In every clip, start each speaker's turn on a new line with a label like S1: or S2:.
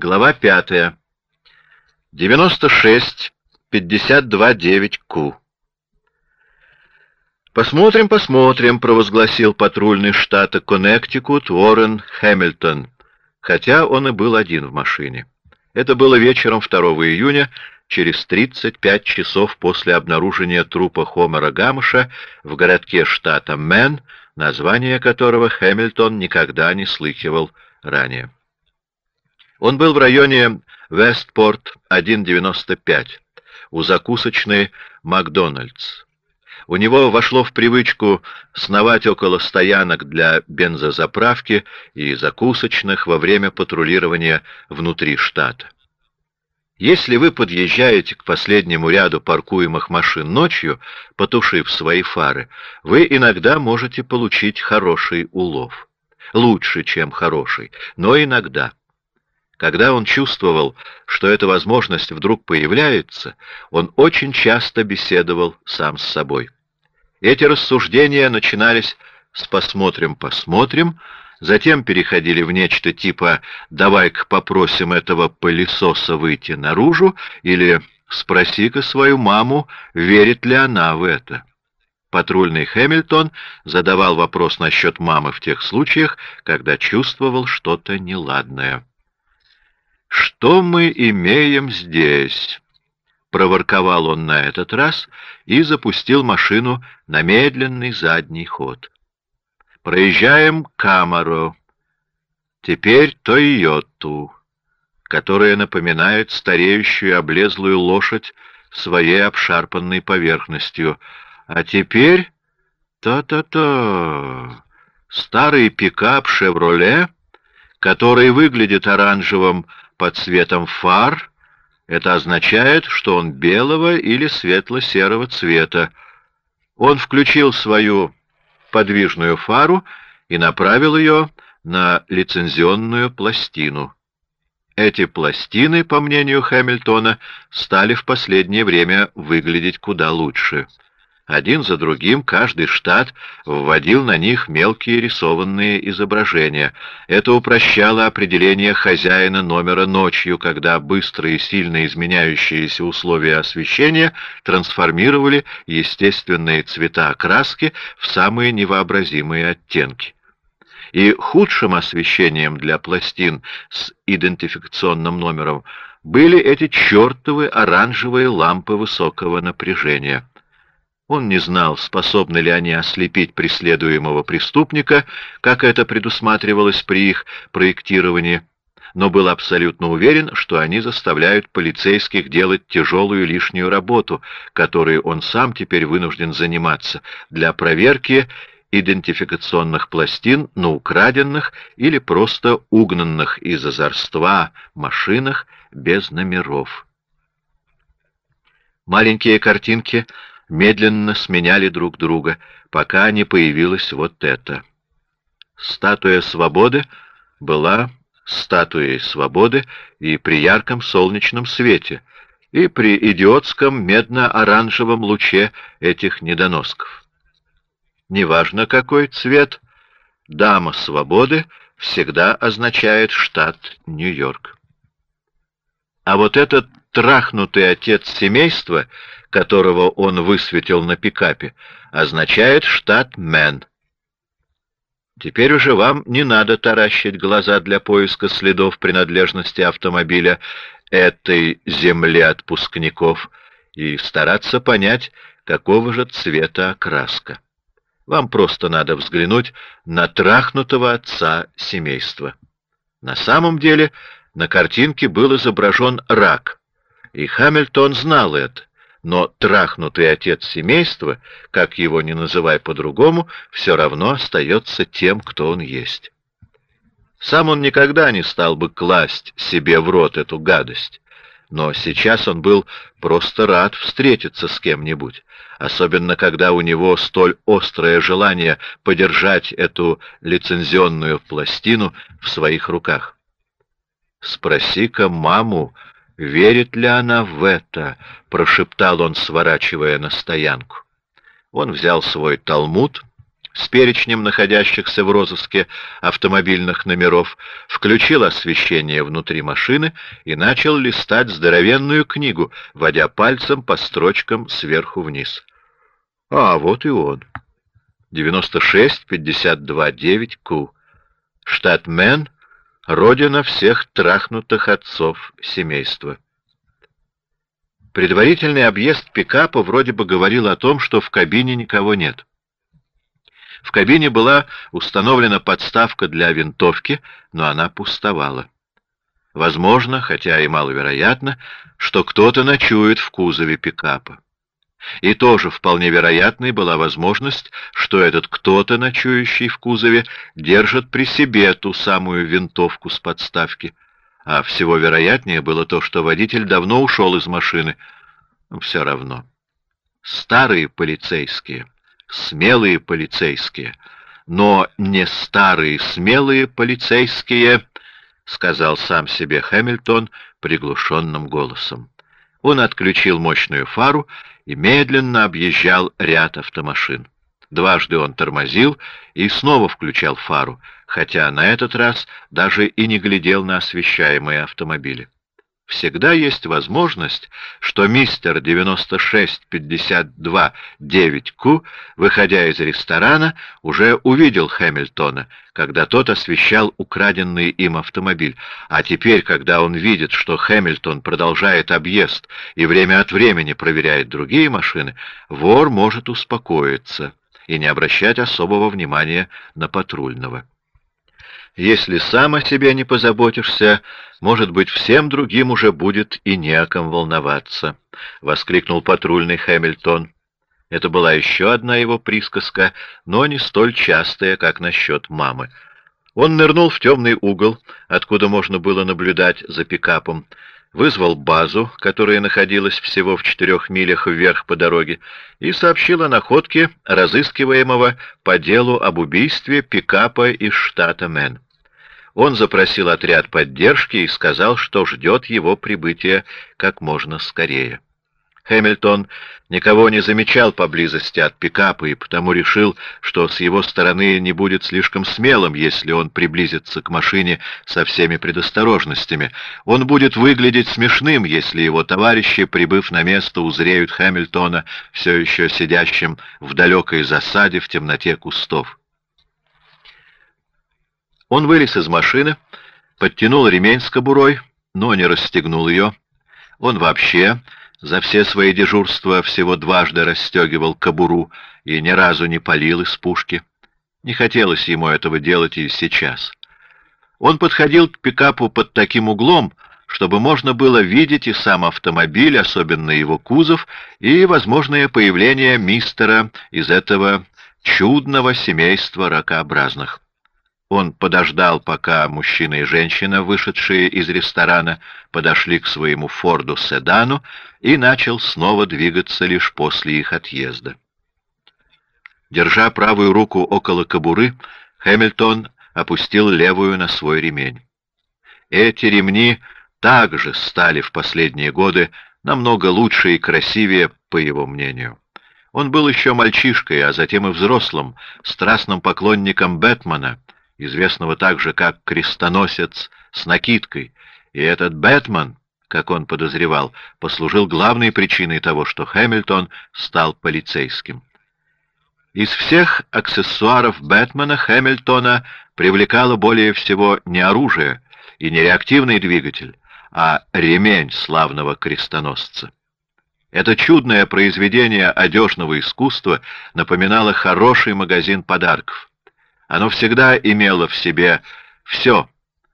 S1: Глава пятая. 96 52 9 Q. Посмотрим, посмотрим, провозгласил патрульный штата Коннектикут Уоррен Хэмилтон, хотя он и был один в машине. Это было вечером 2 июня, через 35 часов после обнаружения трупа Хомера Гамуша в городке штата Мэн, название которого Хэмилтон никогда не слыхивал ранее. Он был в районе Вестпорт 1.95, у закусочной Макдональдс. У него вошло в привычку сновать около стоянок для бензозаправки и закусочных во время патрулирования внутри штата. Если вы подъезжаете к последнему ряду паркуемых машин ночью, потушив свои фары, вы иногда можете получить хороший улов. Лучше, чем хороший, но иногда. Когда он чувствовал, что эта возможность вдруг появляется, он очень часто беседовал сам с собой. Эти рассуждения начинались с «посмотрим, посмотрим», затем переходили в нечто типа «давай-ка попросим этого пылесоса выйти наружу» или «спроси-ка свою маму, верит ли она в это». Патрульный Хэмилтон задавал вопрос насчет мамы в тех случаях, когда чувствовал что-то неладное. «Что мы имеем здесь?» Проворковал он на этот раз и запустил машину на медленный задний ход. «Проезжаем Камаро. Теперь Тойоту, которая напоминает стареющую облезлую лошадь своей обшарпанной поверхностью. А теперь... То-то-то... Старый пикап «Шевроле», который выглядит оранжевым под цветом фар, это означает, что он белого или светло-серого цвета. Он включил свою подвижную фару и направил ее на лицензионную пластину. Эти пластины, по мнению Хэмилтона, стали в последнее время выглядеть куда лучше. Один за другим каждый штат вводил на них мелкие рисованные изображения. Это упрощало определение хозяина номера ночью, когда быстрые и сильно изменяющиеся условия освещения трансформировали естественные цвета окраски в самые невообразимые оттенки. И худшим освещением для пластин с идентификационным номером были эти чертовы оранжевые лампы высокого напряжения. Он не знал, способны ли они ослепить преследуемого преступника, как это предусматривалось при их проектировании, но был абсолютно уверен, что они заставляют полицейских делать тяжелую лишнюю работу, которой он сам теперь вынужден заниматься, для проверки идентификационных пластин на украденных или просто угнанных из озорства машинах без номеров. Маленькие картинки — медленно сменяли друг друга, пока не появилась вот эта. Статуя свободы была статуей свободы и при ярком солнечном свете, и при идиотском медно-оранжевом луче этих недоносков. Неважно какой цвет, дама свободы всегда означает штат Нью-Йорк. А вот этот трахнутый отец семейства — которого он высветил на пикапе, означает штат Мэн. Теперь уже вам не надо таращить глаза для поиска следов принадлежности автомобиля этой земли отпускников и стараться понять, какого же цвета окраска. Вам просто надо взглянуть на трахнутого отца семейства. На самом деле на картинке был изображен рак, и Хамильтон знал это но трахнутый отец семейства, как его ни называй по-другому, все равно остается тем, кто он есть. Сам он никогда не стал бы класть себе в рот эту гадость, но сейчас он был просто рад встретиться с кем-нибудь, особенно когда у него столь острое желание подержать эту лицензионную пластину в своих руках. «Спроси-ка маму», «Верит ли она в это?» — прошептал он, сворачивая на стоянку. Он взял свой талмуд, с перечнем находящихся в розыске автомобильных номеров, включил освещение внутри машины и начал листать здоровенную книгу, водя пальцем по строчкам сверху вниз. А, вот и он. 96-52-9-Q. Штат Мэн, родина всех трахнутых отцов семейства. Предварительный объезд пикапа вроде бы говорил о том, что в кабине никого нет. В кабине была установлена подставка для винтовки, но она пустовала. Возможно, хотя и маловероятно, что кто-то ночует в кузове пикапа. И тоже вполне вероятной была возможность, что этот кто-то, ночующий в кузове, держит при себе ту самую винтовку с подставки — а всего вероятнее было то, что водитель давно ушел из машины. Все равно. Старые полицейские, смелые полицейские, но не старые смелые полицейские, сказал сам себе Хэмилтон приглушенным голосом. Он отключил мощную фару и медленно объезжал ряд автомашин. Дважды он тормозил и снова включал фару, хотя на этот раз даже и не глядел на освещаемые автомобили. Всегда есть возможность, что мистер 9652-9Q, выходя из ресторана, уже увидел Хэмилтона, когда тот освещал украденный им автомобиль. А теперь, когда он видит, что Хэмилтон продолжает объезд и время от времени проверяет другие машины, вор может успокоиться и не обращать особого внимания на патрульного. Если сам о себе не позаботишься, может быть, всем другим уже будет и не о ком волноваться, — воскликнул патрульный Хэмилтон. Это была еще одна его присказка, но не столь частая, как насчет мамы. Он нырнул в темный угол, откуда можно было наблюдать за пикапом, вызвал базу, которая находилась всего в четырех милях вверх по дороге, и сообщил о находке разыскиваемого по делу об убийстве пикапа из штата Мэн. Он запросил отряд поддержки и сказал, что ждет его прибытия как можно скорее. Хэмилтон никого не замечал поблизости от пикапа и потому решил, что с его стороны не будет слишком смелым, если он приблизится к машине со всеми предосторожностями. Он будет выглядеть смешным, если его товарищи, прибыв на место, узреют Хэмилтона, все еще сидящим в далекой засаде в темноте кустов. Он вылез из машины, подтянул ремень с кобурой, но не расстегнул ее. Он вообще за все свои дежурства всего дважды расстегивал кобуру и ни разу не палил из пушки. Не хотелось ему этого делать и сейчас. Он подходил к пикапу под таким углом, чтобы можно было видеть и сам автомобиль, особенно его кузов, и возможное появление мистера из этого чудного семейства ракообразных. Он подождал, пока мужчина и женщина, вышедшие из ресторана, подошли к своему Форду-седану и начал снова двигаться лишь после их отъезда. Держа правую руку около кобуры, Хэмилтон опустил левую на свой ремень. Эти ремни также стали в последние годы намного лучше и красивее, по его мнению. Он был еще мальчишкой, а затем и взрослым, страстным поклонником Бэтмена — известного также как крестоносец с накидкой, и этот Бэтмен, как он подозревал, послужил главной причиной того, что Хэмилтон стал полицейским. Из всех аксессуаров Бэтмена Хэмилтона привлекало более всего не оружие и не реактивный двигатель, а ремень славного крестоносца. Это чудное произведение одежного искусства напоминало хороший магазин подарков. Оно всегда имело в себе все,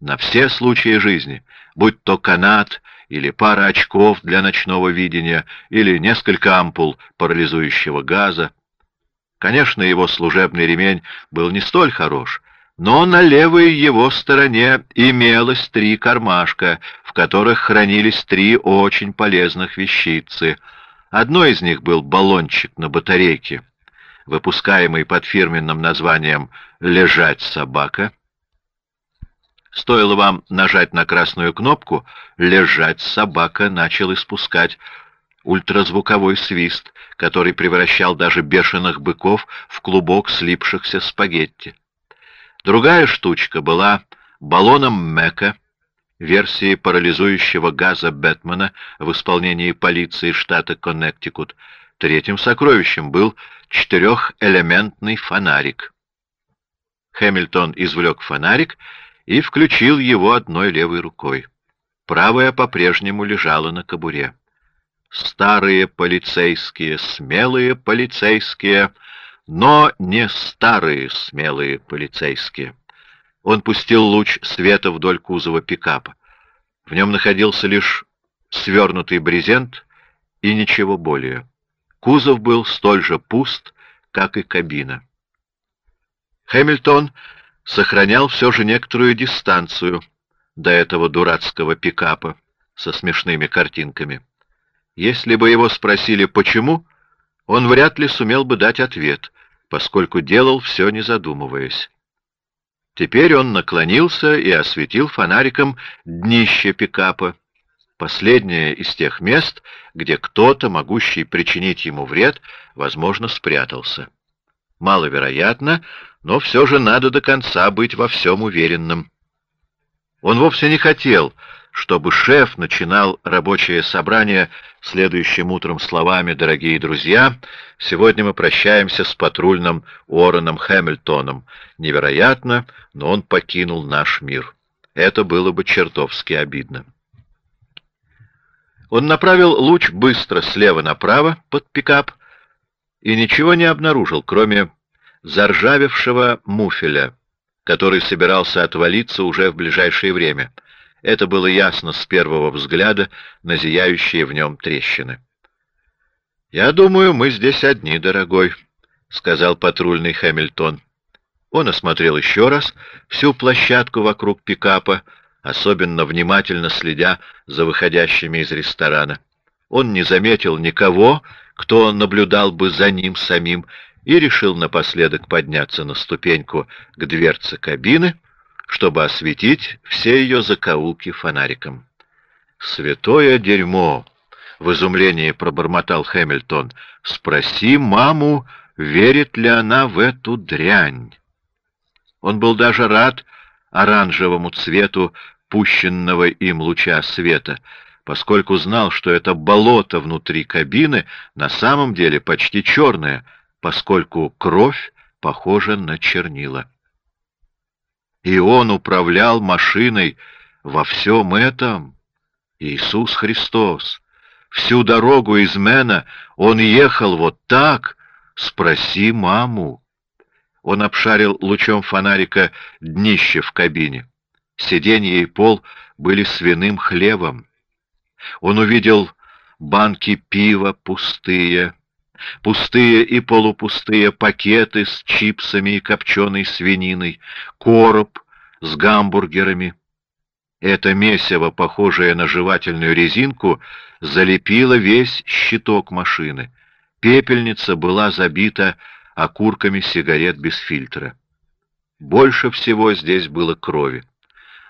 S1: на все случаи жизни, будь то канат или пара очков для ночного видения, или несколько ампул парализующего газа. Конечно, его служебный ремень был не столь хорош, но на левой его стороне имелось три кармашка, в которых хранились три очень полезных вещицы. Одно из них был баллончик на батарейке, выпускаемый под фирменным названием «Лежать собака». Стоило вам нажать на красную кнопку, «Лежать собака» начал испускать ультразвуковой свист, который превращал даже бешеных быков в клубок слипшихся спагетти. Другая штучка была баллоном Мека, версии парализующего газа Бэтмена в исполнении полиции штата Коннектикут. Третьим сокровищем был четырехэлементный фонарик. Хэмилтон извлек фонарик и включил его одной левой рукой. Правая по-прежнему лежала на кобуре. Старые полицейские, смелые полицейские, но не старые смелые полицейские. Он пустил луч света вдоль кузова пикапа. В нем находился лишь свернутый брезент и ничего более. Кузов был столь же пуст, как и кабина. Хэмилтон сохранял все же некоторую дистанцию до этого дурацкого пикапа со смешными картинками. Если бы его спросили «почему?», он вряд ли сумел бы дать ответ, поскольку делал все не задумываясь. Теперь он наклонился и осветил фонариком днище пикапа, последнее из тех мест, где кто-то, могущий причинить ему вред, возможно, спрятался. Маловероятно, но все же надо до конца быть во всем уверенным. Он вовсе не хотел, чтобы шеф начинал рабочее собрание следующим утром словами «Дорогие друзья, сегодня мы прощаемся с патрульным Уорреном Хэмилтоном. Невероятно, но он покинул наш мир. Это было бы чертовски обидно». Он направил луч быстро слева направо под пикап и ничего не обнаружил, кроме заржавевшего муфеля, который собирался отвалиться уже в ближайшее время — это было ясно с первого взгляда на зияющие в нем трещины. «Я думаю, мы здесь одни, дорогой», — сказал патрульный Хэмилтон. Он осмотрел еще раз всю площадку вокруг пикапа, особенно внимательно следя за выходящими из ресторана. Он не заметил никого, кто наблюдал бы за ним самим, и решил напоследок подняться на ступеньку к дверце кабины — чтобы осветить все ее закоулки фонариком. «Святое дерьмо!» — в изумлении пробормотал Хэмилтон. «Спроси маму, верит ли она в эту дрянь». Он был даже рад оранжевому цвету пущенного им луча света, поскольку знал, что это болото внутри кабины на самом деле почти черное, поскольку кровь похожа на чернила. И он управлял машиной во всем этом. Иисус Христос. Всю дорогу из Мена он ехал вот так. Спроси маму. Он обшарил лучом фонарика днище в кабине. Сиденье и пол были свиным хлебом. Он увидел банки пива пустые, Пустые и полупустые пакеты с чипсами и копченой свининой, короб с гамбургерами. Это месиво, похожее на жевательную резинку, залепило весь щиток машины. Пепельница была забита окурками сигарет без фильтра. Больше всего здесь было крови.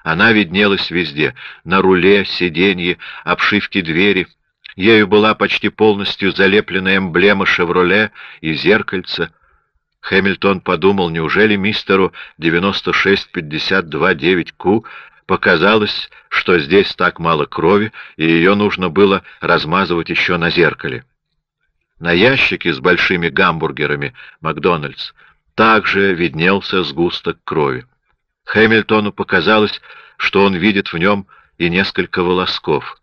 S1: Она виднелась везде — на руле, сиденье, обшивке двери — Ею была почти полностью залеплена эмблема «Шевроле» и зеркальце. Хэмилтон подумал, неужели мистеру 96529Q показалось, что здесь так мало крови, и ее нужно было размазывать еще на зеркале. На ящике с большими гамбургерами «Макдональдс» также виднелся сгусток крови. Хэмилтону показалось, что он видит в нем и несколько волосков.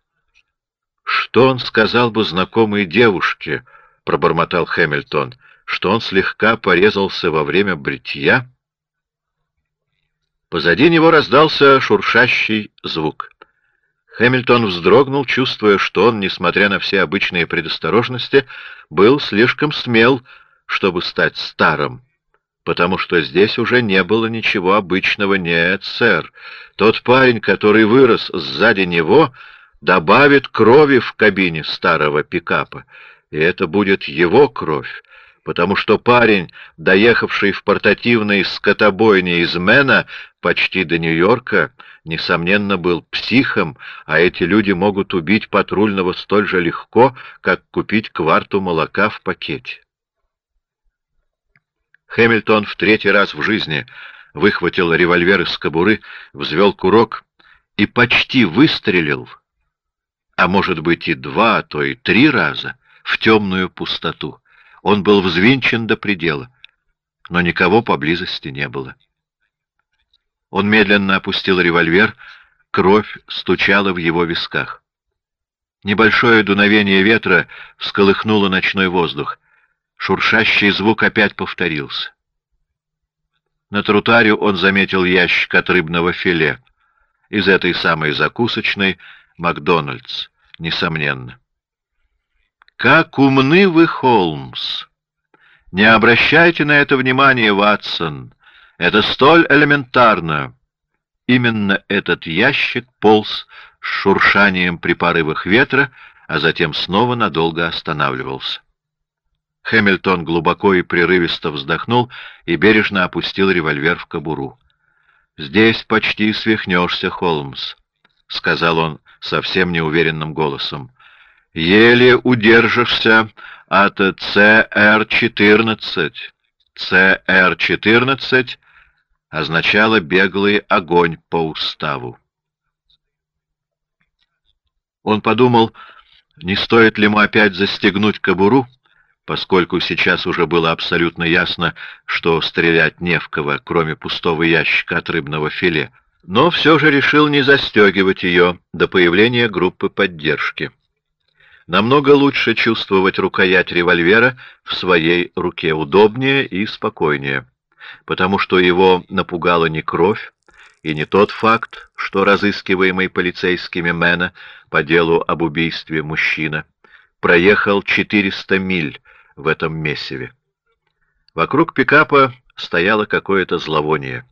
S1: Что он сказал бы знакомой девушке, пробормотал Хэмилтон, что он слегка порезался во время бритья? Позади него раздался шуршащий звук. Хэмилтон вздрогнул, чувствуя, что он, несмотря на все обычные предосторожности, был слишком смел, чтобы стать старым, потому что здесь уже не было ничего обычного. Нет, сэр, тот парень, который вырос сзади него, добавит крови в кабине старого пикапа, и это будет его кровь, потому что парень, доехавший в портативной скотобойне из Мэна почти до Нью-Йорка, несомненно, был психом, а эти люди могут убить патрульного столь же легко, как купить кварту молока в пакете. Хэмилтон в третий раз в жизни выхватил револьвер из кобуры, взвел курок и почти выстрелил, а может быть и два, а то и три раза, в темную пустоту. Он был взвинчен до предела, но никого поблизости не было. Он медленно опустил револьвер, кровь стучала в его висках. Небольшое дуновение ветра всколыхнуло ночной воздух. Шуршащий звук опять повторился. На тротуаре он заметил ящик от рыбного филе. Из этой самой закусочной Макдональдс, несомненно. «Как умны вы, Холмс! Не обращайте на это внимания, Ватсон. Это столь элементарно!» Именно этот ящик полз с шуршанием при порывах ветра, а затем снова надолго останавливался. Хэмилтон глубоко и прерывисто вздохнул и бережно опустил револьвер в кобуру. «Здесь почти свихнешься, Холмс», — сказал он совсем неуверенным голосом. «Еле удержишься от ЦР-14». ЦР-14 означало «беглый огонь по уставу». Он подумал, не стоит ли ему опять застегнуть кобуру, поскольку сейчас уже было абсолютно ясно, что стрелять не в кого, кроме пустого ящика от рыбного филе, но все же решил не застегивать ее до появления группы поддержки. Намного лучше чувствовать рукоять револьвера в своей руке, удобнее и спокойнее, потому что его напугала не кровь, и не тот факт, что разыскиваемый полицейскими Мэна по делу об убийстве мужчина проехал 400 миль в этом месиве. Вокруг пикапа стояло какое-то зловоние.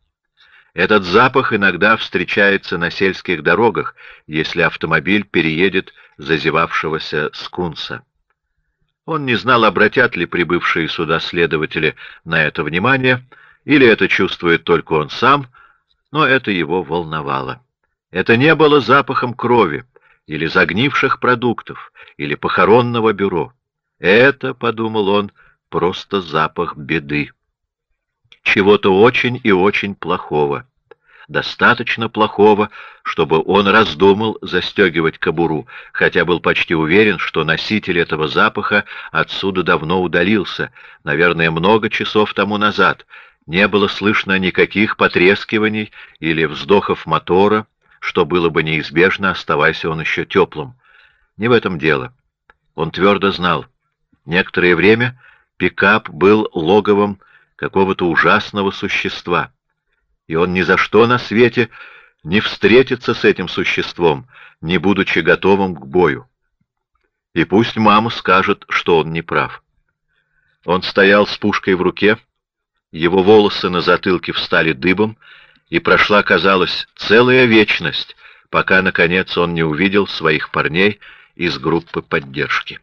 S1: Этот запах иногда встречается на сельских дорогах, если автомобиль переедет зазевавшегося скунса. Он не знал, обратят ли прибывшие сюда следователи на это внимание, или это чувствует только он сам, но это его волновало. Это не было запахом крови, или загнивших продуктов, или похоронного бюро. Это, — подумал он, — просто запах беды. Чего-то очень и очень плохого. Достаточно плохого, чтобы он раздумал застегивать кобуру, хотя был почти уверен, что носитель этого запаха отсюда давно удалился, наверное, много часов тому назад. Не было слышно никаких потрескиваний или вздохов мотора, что было бы неизбежно, оставаясь он еще теплым. Не в этом дело. Он твердо знал — Некоторое время пикап был логовом какого-то ужасного существа, и он ни за что на свете не встретится с этим существом, не будучи готовым к бою. И пусть мама скажет, что он не прав. Он стоял с пушкой в руке, его волосы на затылке встали дыбом, и прошла, казалось, целая вечность, пока, наконец, он не увидел своих парней из группы поддержки.